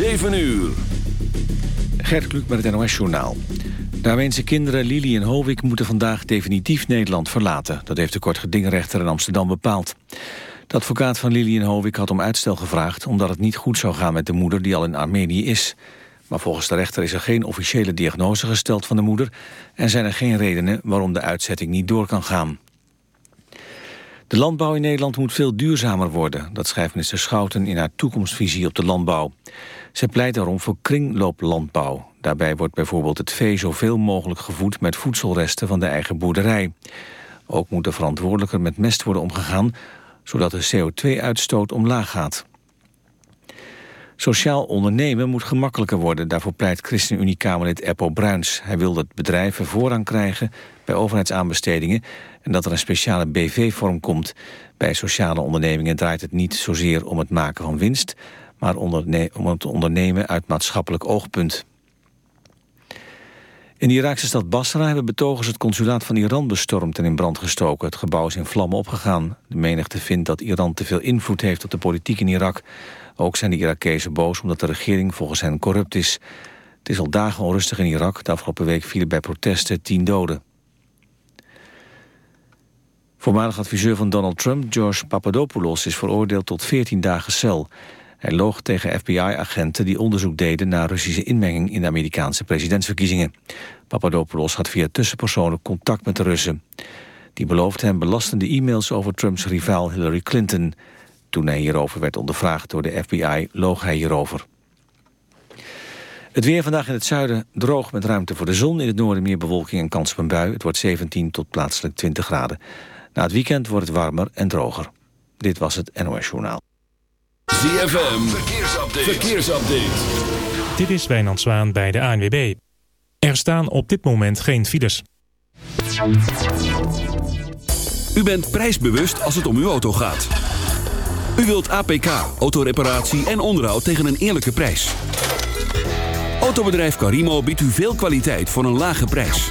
7 uur. Gert Kluk met het NOS-journaal. De Armeense kinderen Lili en Hovik moeten vandaag definitief Nederland verlaten. Dat heeft de kortgedingrechter in Amsterdam bepaald. De advocaat van Lili en Hovik had om uitstel gevraagd... omdat het niet goed zou gaan met de moeder die al in Armenië is. Maar volgens de rechter is er geen officiële diagnose gesteld van de moeder... en zijn er geen redenen waarom de uitzetting niet door kan gaan. De landbouw in Nederland moet veel duurzamer worden. Dat schrijft minister Schouten in haar toekomstvisie op de landbouw. Ze pleit daarom voor kringlooplandbouw. Daarbij wordt bijvoorbeeld het vee zoveel mogelijk gevoed... met voedselresten van de eigen boerderij. Ook moet er verantwoordelijker met mest worden omgegaan... zodat de CO2-uitstoot omlaag gaat. Sociaal ondernemen moet gemakkelijker worden. Daarvoor pleit ChristenUnie-Kamerlid Eppo Bruins. Hij wil dat bedrijven voorrang krijgen bij overheidsaanbestedingen... en dat er een speciale BV-vorm komt. Bij sociale ondernemingen draait het niet zozeer om het maken van winst... maar om het ondernemen uit maatschappelijk oogpunt. In de Iraakse stad Basra hebben betogers het consulaat van Iran bestormd en in brand gestoken. Het gebouw is in vlammen opgegaan. De menigte vindt dat Iran te veel invloed heeft op de politiek in Irak. Ook zijn de Irakezen boos omdat de regering volgens hen corrupt is. Het is al dagen onrustig in Irak. De afgelopen week vielen bij protesten tien doden. Voormalig adviseur van Donald Trump, George Papadopoulos, is veroordeeld tot 14 dagen cel. Hij loog tegen FBI-agenten die onderzoek deden naar Russische inmenging in de Amerikaanse presidentsverkiezingen. Papadopoulos had via tussenpersonen contact met de Russen. Die beloofden hem belastende e-mails over Trumps rivaal Hillary Clinton. Toen hij hierover werd ondervraagd door de FBI, loog hij hierover. Het weer vandaag in het zuiden droog met ruimte voor de zon. In het noorden meer bewolking en kans op een bui. Het wordt 17 tot plaatselijk 20 graden. Na het weekend wordt het warmer en droger. Dit was het NOS Journaal. ZFM, verkeersupdate. verkeersupdate. Dit is Wijnand Zwaan bij de ANWB. Er staan op dit moment geen files. U bent prijsbewust als het om uw auto gaat. U wilt APK, autoreparatie en onderhoud tegen een eerlijke prijs. Autobedrijf Carimo biedt u veel kwaliteit voor een lage prijs.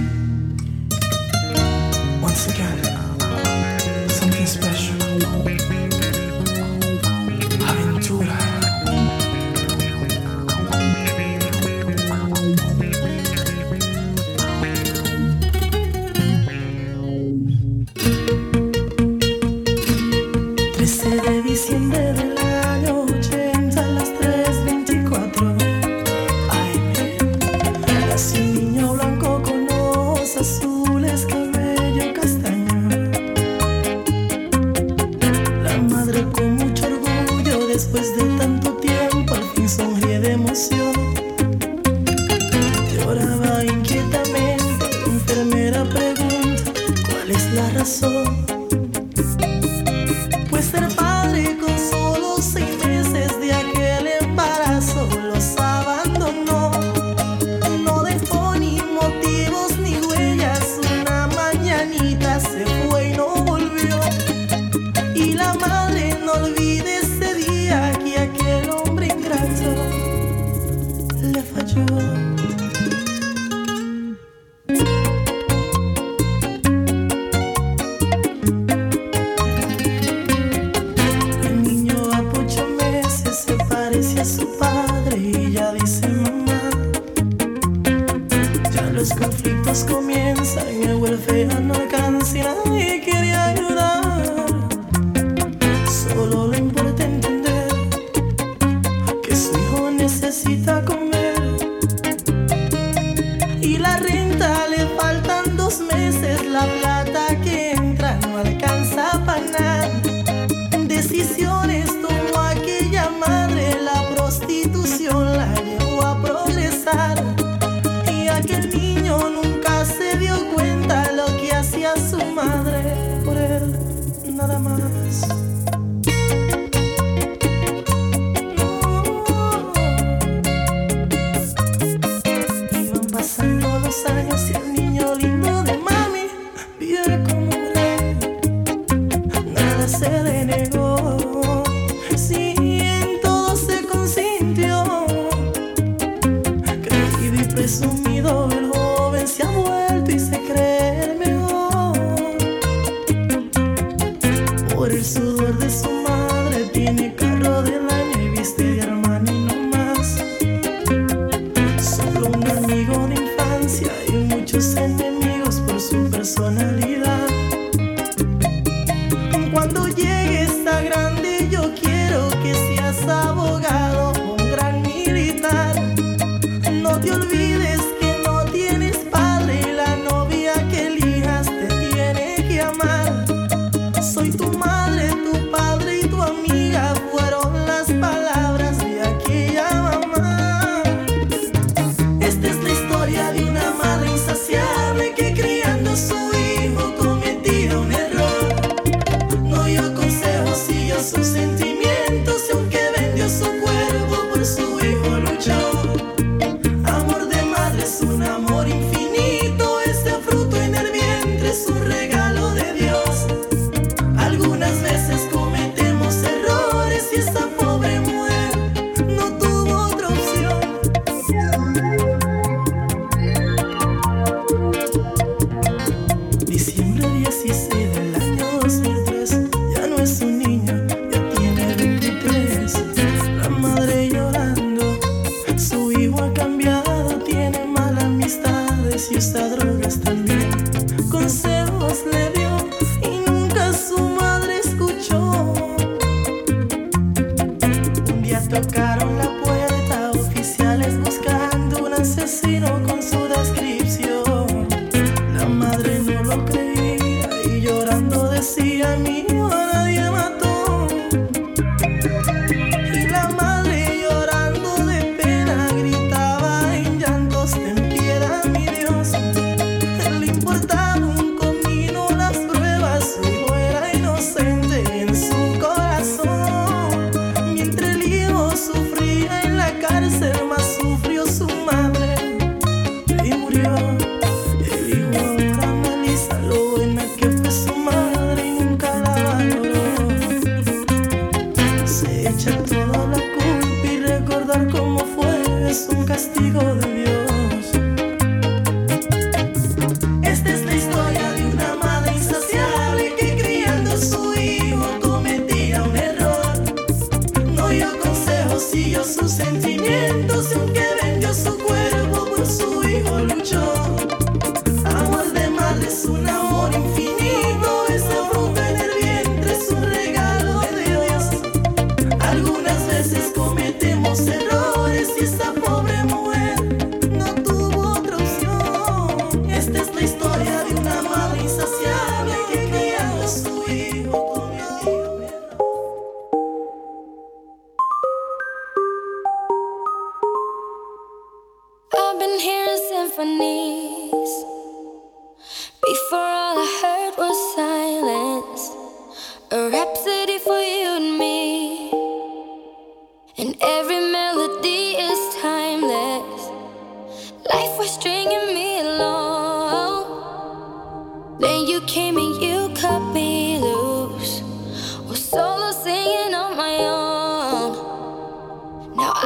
Once again, se denegó. Si en todo se consintió, creído y presumido. asesino con su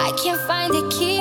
I can't find the key.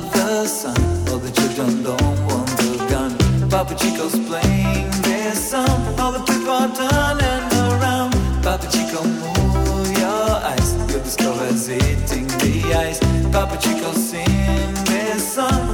the. All the children don't want the gun. Papa Chico's playing their song. All the people and around. Papa Chico, move your eyes. You'll discover eating the ice. Papa Chico, singing this song.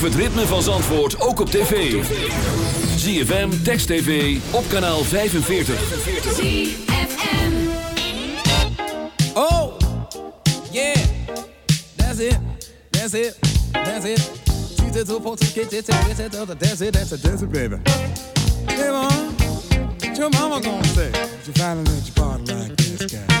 Het ritme van Zandvoort ook op tv. ZFM, Text TV, op kanaal 45. Oh, yeah, that's it, that's it, that's it. get it, get it, that's it, that's it, baby. Hey your gonna say? You finally let your like this guy.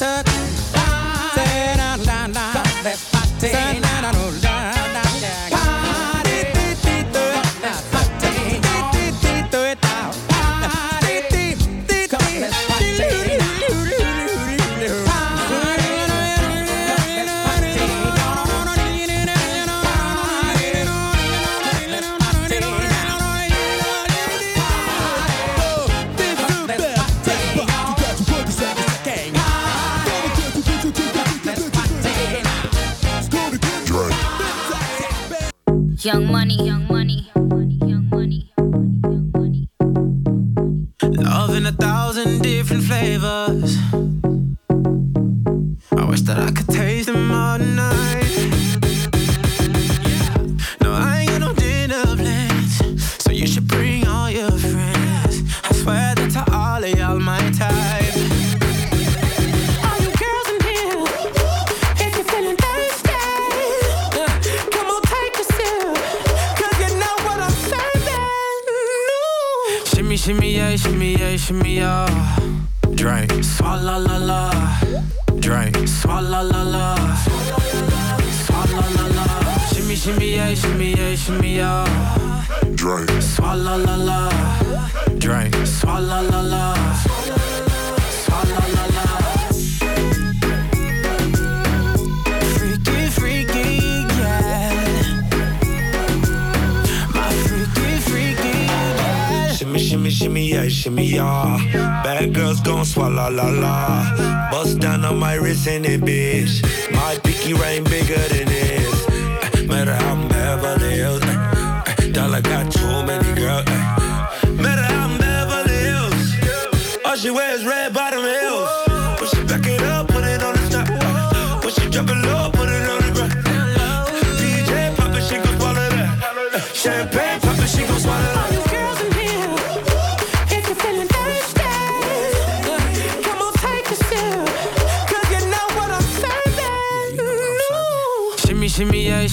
attack My pinky ring bigger than this. Eh, Matter how I'm Beverly Hills. eh, eh, Dollar got too many girls. Matter how I'm Beverly Hills. All she wears red bottom heels.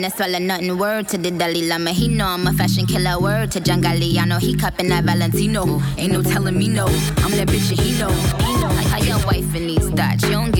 No swallow nothing. Word to the Dalai Lama, he know I'm a fashion killer. Word to John Galliano, he cupping that Valentino. Ain't no telling me no, I'm that bitch and he know. Know. How your wife in these thoughts, you don't get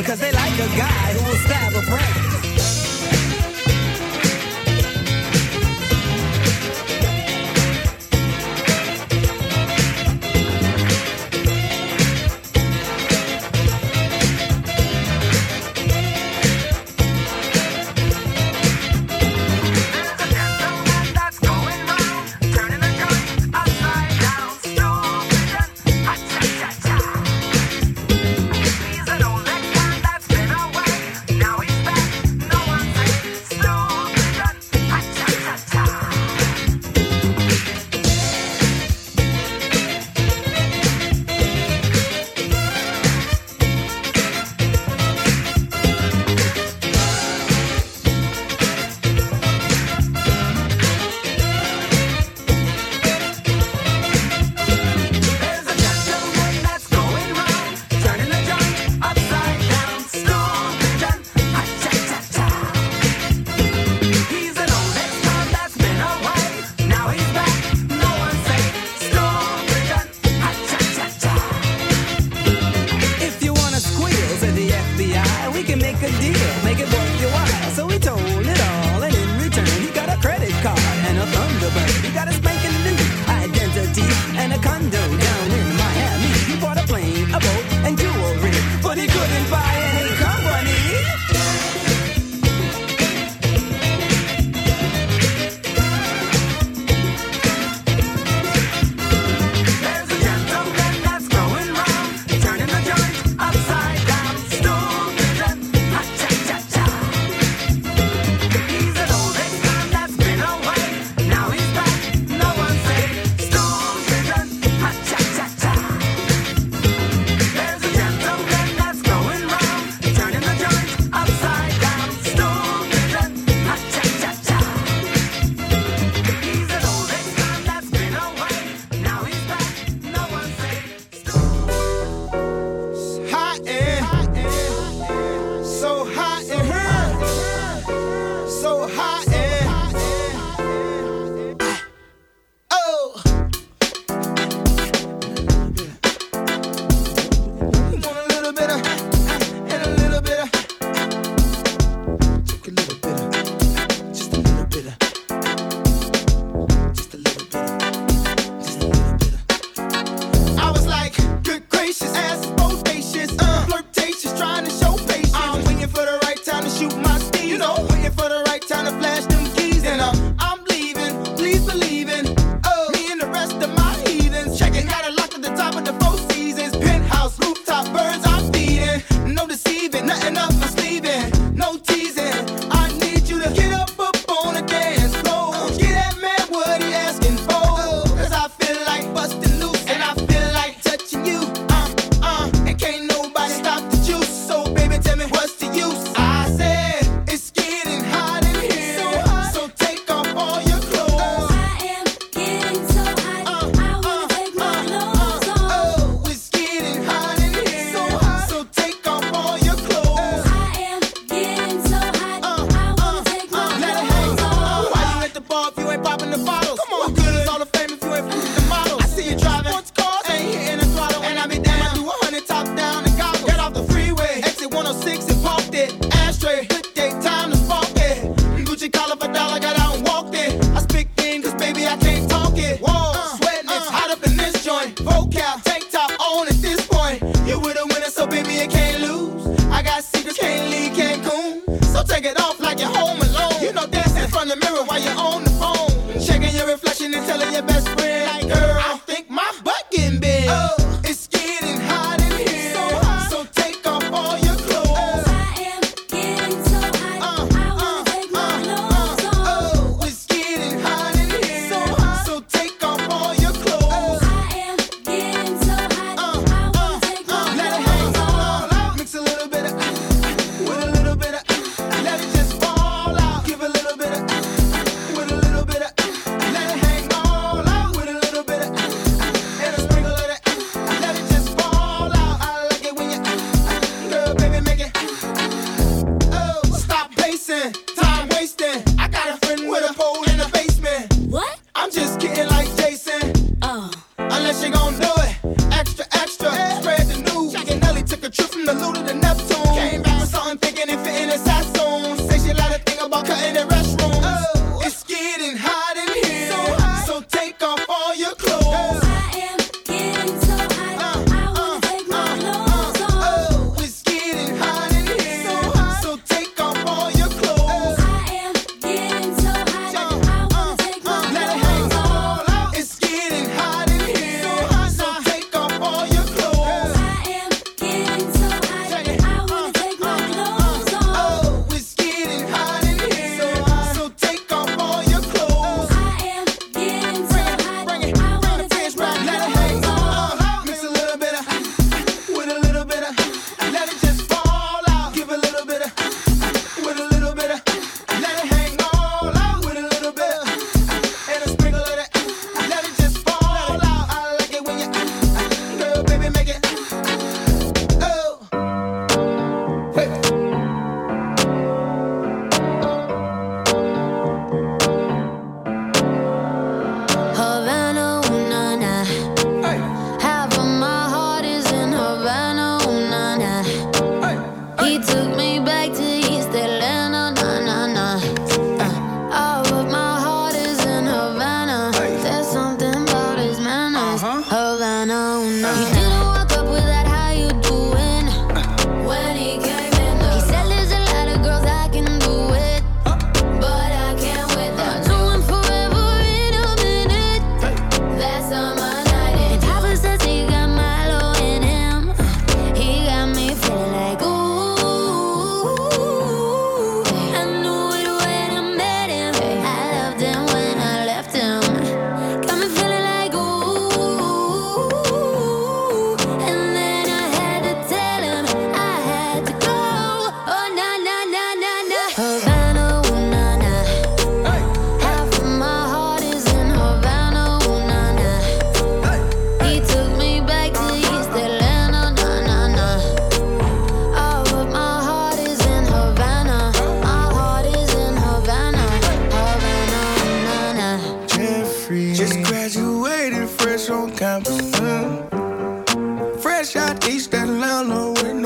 because they like a guy who will stab a friend.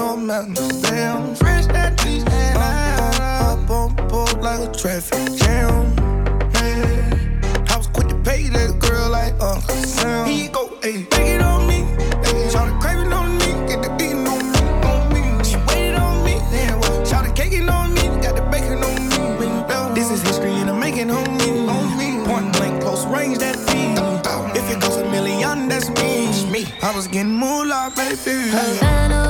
no mountains. Stay fresh that trees and I up on board like a traffic jam. Yeah. I was quick to pay that girl like Uncle Sam. He go, ayy, take it on me. Ayy, try to crave it on me. Get the beating on me, on me. She waited on me. Yeah, well, try to cake it on me. Got the bacon on me. This is history and I'm making on me. On me. Point blank, close range, that thing. If it goes a million, that's me. I was getting moolah, baby. Havana.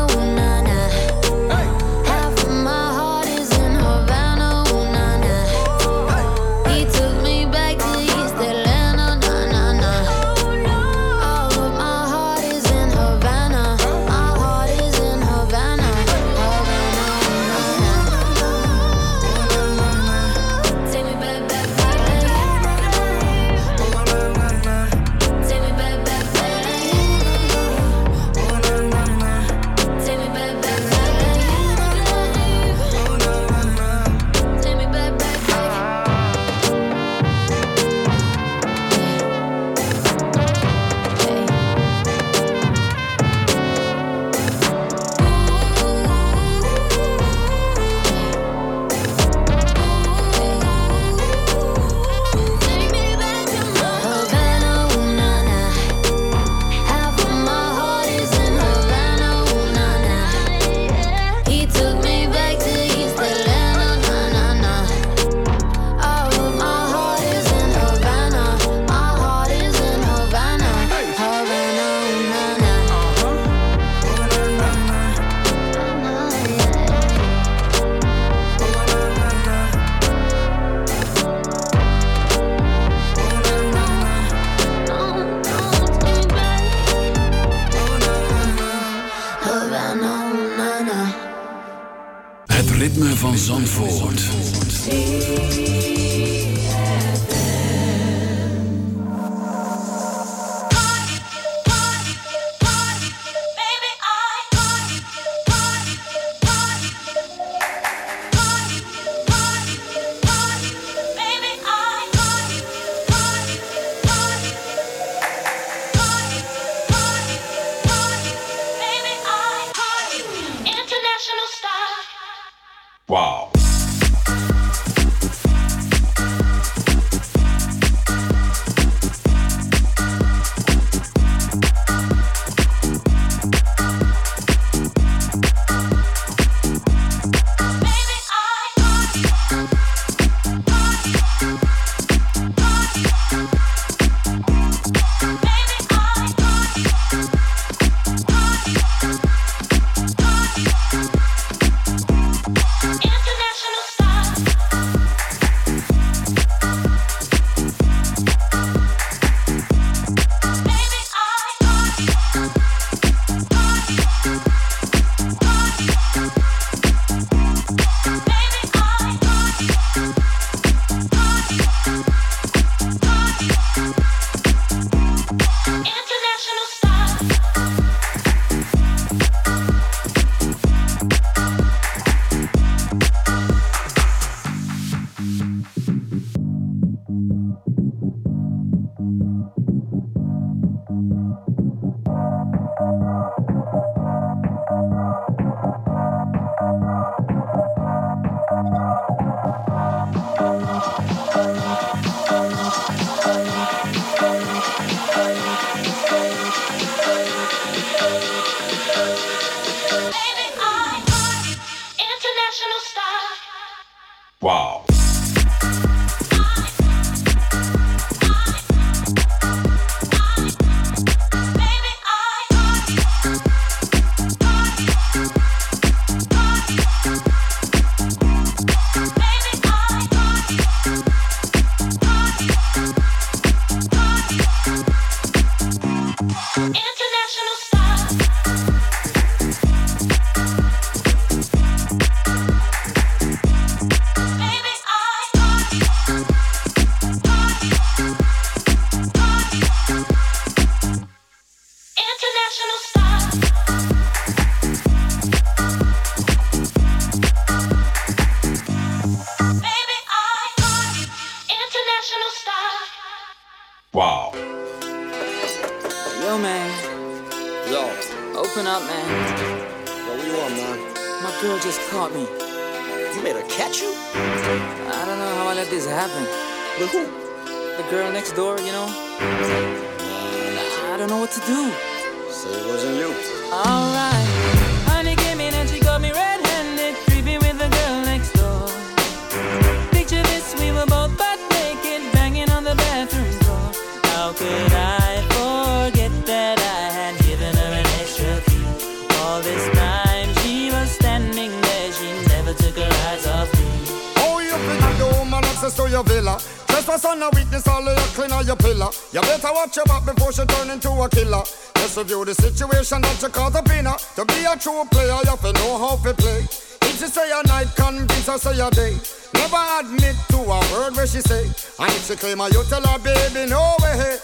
Trespass on a witness, all of your clean on your pillar. You better watch your back before she turn into a killer. Just review the situation that you call the winner. To be a true player, you have to know how to play. If she say a night, convince her say a day. Never admit to a word where she say. And if she claim her, you tell her, baby, no way.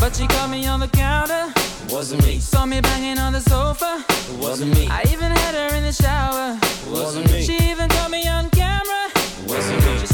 But she caught me on the counter. Wasn't me. Saw me banging on the sofa. Wasn't me. I even had her in the shower. Wasn't me. She even caught me on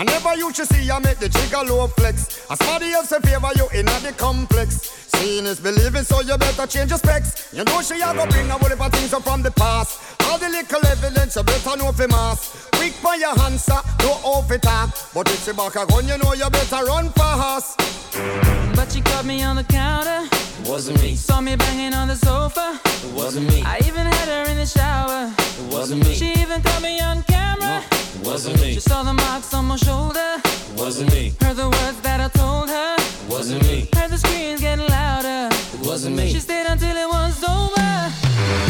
I never you should see I make the trigger low flex. As somebody else in favor you in the complex. Seeing is believing, so you better change your specs. You know she a go bring a whole heap of things up from the past. All the little evidence you better know for mass. Quick for your answer, no off it talk. But if she back a gun, you know you better run fast. But she caught me on the counter. Wasn't me. Saw me banging on the sofa. It wasn't me. I even had her in the shower. It wasn't me. She even caught me on camera. It wasn't me. She saw the marks on my shoulder. It wasn't me. Heard the words that I told her. It wasn't me. Heard the screams getting louder. It wasn't me. She stayed until it was over.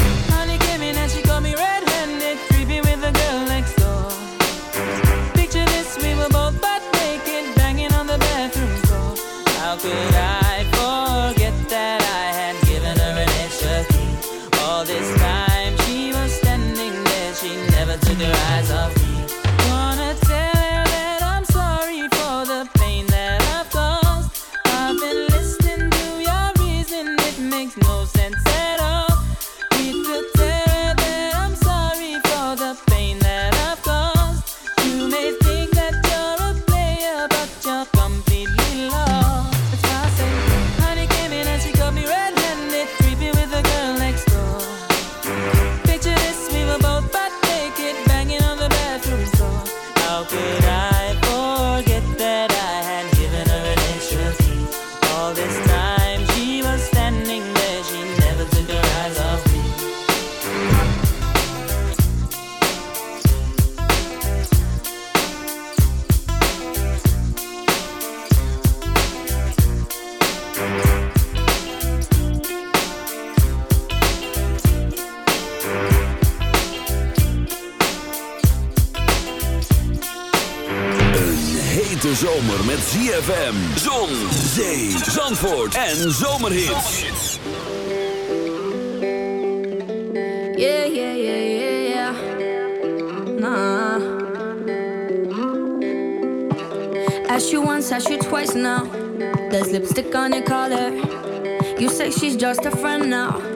Zandvoort en zomerhits. Yeah, yeah, yeah, yeah, yeah. Nah. Asked you once, asked you twice now. There's lipstick on your collar. You say she's just a friend now.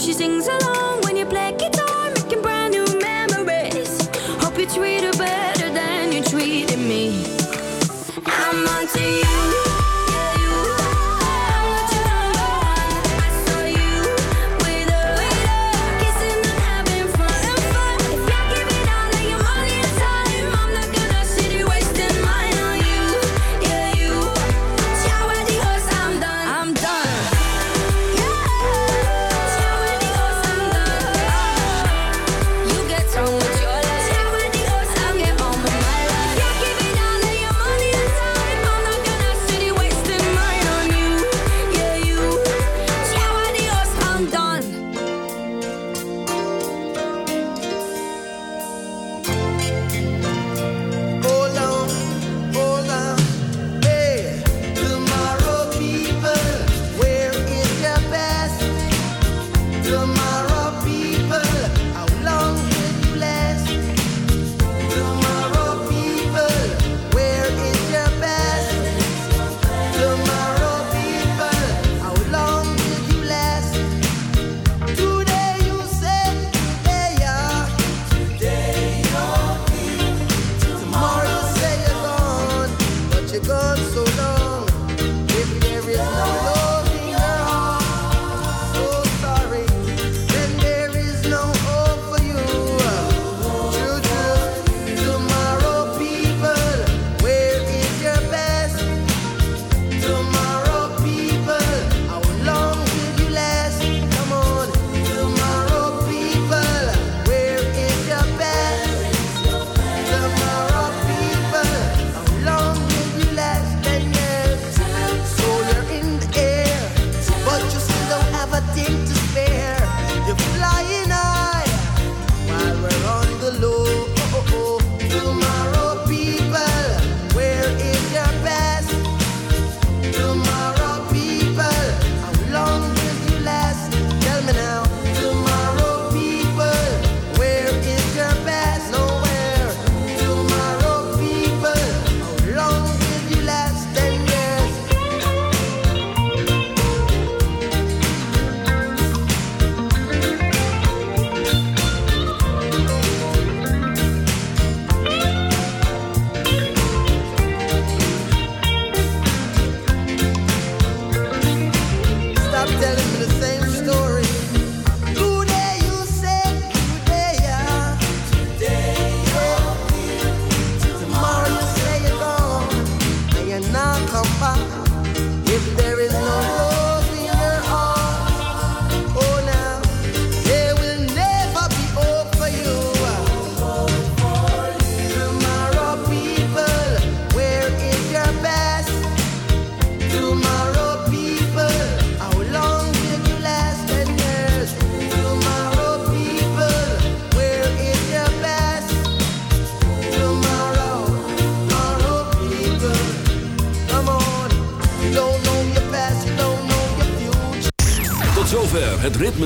She sings along